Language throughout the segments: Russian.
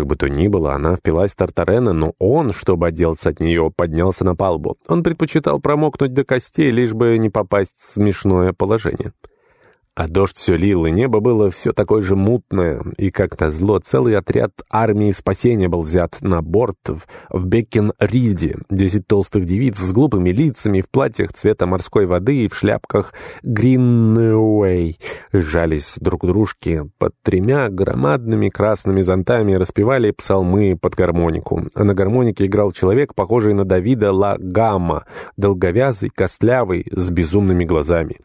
Как бы то ни было, она впилась в Тартарена, но он, чтобы отделаться от нее, поднялся на палубу. Он предпочитал промокнуть до костей, лишь бы не попасть в смешное положение. А дождь все лил, и небо было все такое же мутное, и, как назло, целый отряд армии спасения был взят на борт в, в Беккен-Риде. Десять толстых девиц с глупыми лицами, в платьях цвета морской воды и в шляпках Гринуэй сжались друг к дружке под тремя громадными красными зонтами и распевали псалмы под гармонику. А на гармонике играл человек, похожий на Давида Ла Гамма, долговязый, костлявый, с безумными глазами.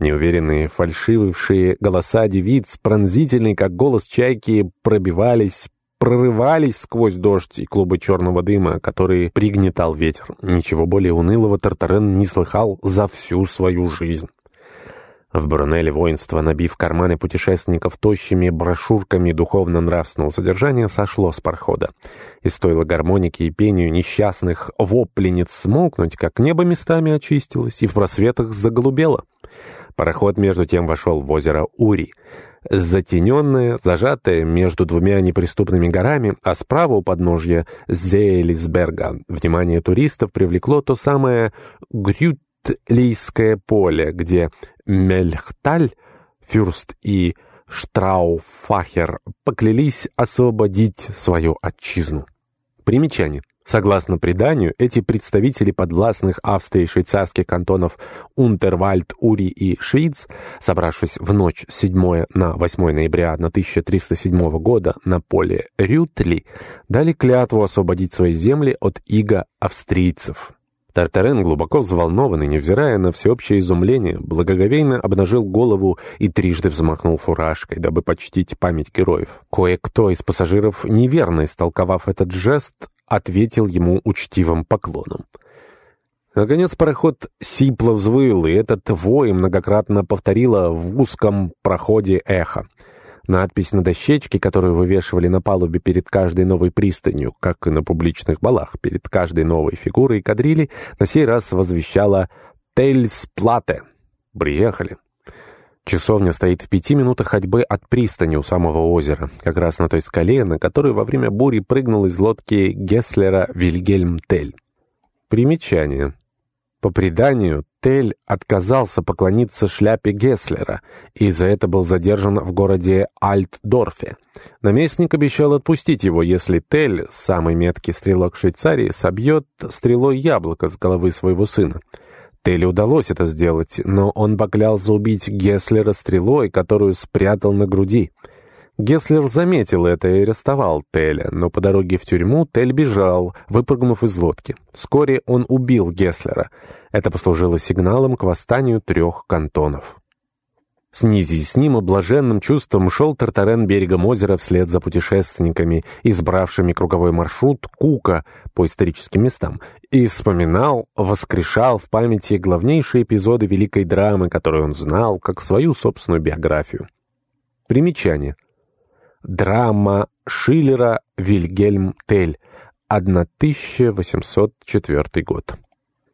Неуверенные, фальшивившие голоса девиц, пронзительные, как голос чайки, пробивались, прорывались сквозь дождь и клубы черного дыма, которые пригнетал ветер. Ничего более унылого Тартарен не слыхал за всю свою жизнь. В Брунеле воинство, набив карманы путешественников тощими брошюрками духовно-нравственного содержания, сошло с парохода. И стоило гармонике и пению несчастных вопленниц смолкнуть, как небо местами очистилось и в просветах заголубело. Пароход между тем вошел в озеро Ури. Затененное, зажатое между двумя неприступными горами, а справа у подножья Зейлисберга внимание туристов привлекло то самое Грютлийское поле, где Мельхталь, Фюрст и Штрауфахер поклялись освободить свою отчизну. Примечание. Согласно преданию, эти представители подвластных Австрии швейцарских кантонов Унтервальд, Ури и Швиц, собравшись в ночь с 7 на 8 ноября 1307 года на поле Рютли, дали клятву освободить свои земли от иго австрийцев. Тартарен, глубоко взволнованный, невзирая на всеобщее изумление, благоговейно обнажил голову и трижды взмахнул фуражкой, дабы почтить память героев. Кое-кто из пассажиров, неверно истолковав этот жест, ответил ему учтивым поклоном. Наконец пароход сипло взвыл, и этот вой многократно повторило в узком проходе эхо. Надпись на дощечке, которую вывешивали на палубе перед каждой новой пристанью, как и на публичных балах, перед каждой новой фигурой кадрили, на сей раз возвещала «Тельсплате». «Приехали». Часовня стоит в пяти минутах ходьбы от пристани у самого озера, как раз на той скале, на которой во время бури прыгнул из лодки Гесслера Вильгельм Тель. Примечание. По преданию, Тель отказался поклониться шляпе Гесслера, и за это был задержан в городе Альтдорфе. Наместник обещал отпустить его, если Тель, самый меткий стрелок Швейцарии, собьет стрелой яблоко с головы своего сына. Телли удалось это сделать, но он поклялся убить Гесслера стрелой, которую спрятал на груди. Гесслер заметил это и арестовал Теля, но по дороге в тюрьму Тель бежал, выпрыгнув из лодки. Вскоре он убил Гесслера. Это послужило сигналом к восстанию трех кантонов. С ним блаженным чувством шел Тартарен берегом озера вслед за путешественниками, избравшими круговой маршрут Кука по историческим местам, и вспоминал, воскрешал в памяти главнейшие эпизоды великой драмы, которую он знал, как свою собственную биографию. Примечание. Драма Шиллера «Вильгельм Тель», 1804 год.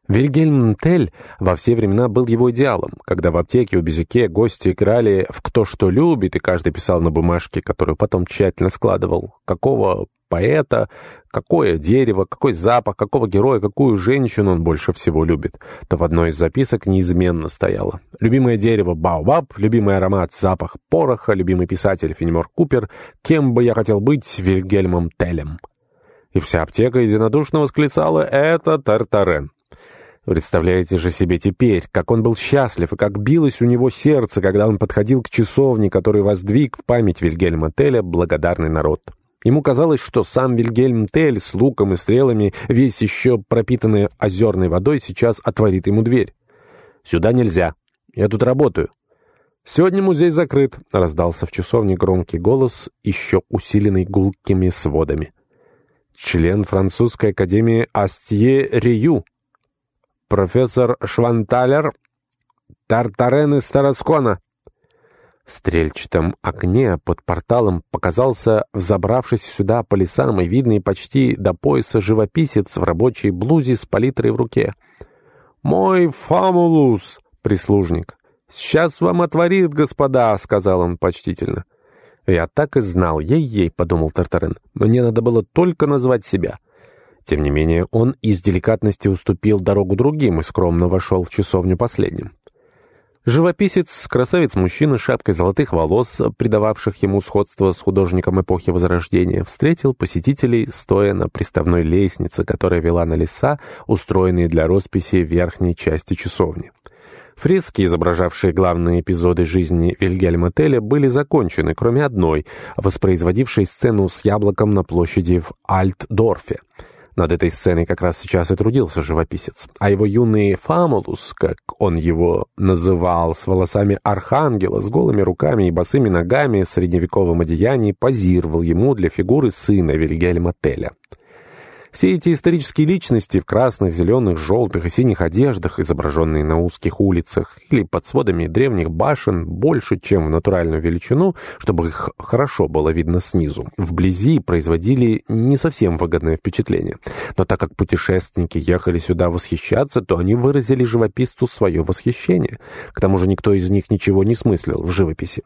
Вильгельм Тель во все времена был его идеалом. Когда в аптеке у Безюке гости играли в «Кто что любит», и каждый писал на бумажке, которую потом тщательно складывал, какого поэта, какое дерево, какой запах, какого героя, какую женщину он больше всего любит, то в одной из записок неизменно стояло. Любимое дерево — баобаб, любимый аромат — запах пороха, любимый писатель — Фенемор Купер, кем бы я хотел быть Вильгельмом Телем. И вся аптека единодушно восклицала «Это Тартарен». Представляете же себе теперь, как он был счастлив и как билось у него сердце, когда он подходил к часовне, который воздвиг в память Вильгельма Теля благодарный народ. Ему казалось, что сам Вильгельм Тель с луком и стрелами, весь еще пропитанный озерной водой, сейчас отворит ему дверь. «Сюда нельзя. Я тут работаю». «Сегодня музей закрыт», — раздался в часовне громкий голос, еще усиленный гулкими сводами. Член французской академии Астье Рию профессор Шванталер, Тартарен из Тараскона». В стрельчатом окне под порталом показался взобравшийся сюда по лесам и видный почти до пояса живописец в рабочей блузе с палитрой в руке. «Мой фамулус!» — прислужник. «Сейчас вам отворит, господа!» — сказал он почтительно. «Я так и знал, ей-ей», — подумал Тартарен. «Мне надо было только назвать себя». Тем не менее, он из деликатности уступил дорогу другим и скромно вошел в часовню последним. Живописец, красавец-мужчина с шапкой золотых волос, придававших ему сходство с художником эпохи Возрождения, встретил посетителей, стоя на приставной лестнице, которая вела на леса, устроенные для росписи верхней части часовни. Фрески, изображавшие главные эпизоды жизни Вильгельма Теля, были закончены, кроме одной, воспроизводившей сцену с яблоком на площади в Альтдорфе. Над этой сценой как раз сейчас и трудился живописец. А его юный Фамулус, как он его называл, с волосами архангела, с голыми руками и босыми ногами в средневековом одеянии, позировал ему для фигуры сына Вильгельма Теля. Все эти исторические личности в красных, зеленых, желтых и синих одеждах, изображенные на узких улицах или под сводами древних башен, больше, чем в натуральную величину, чтобы их хорошо было видно снизу, вблизи производили не совсем выгодное впечатление. Но так как путешественники ехали сюда восхищаться, то они выразили живописцу свое восхищение. К тому же никто из них ничего не смыслил в живописи.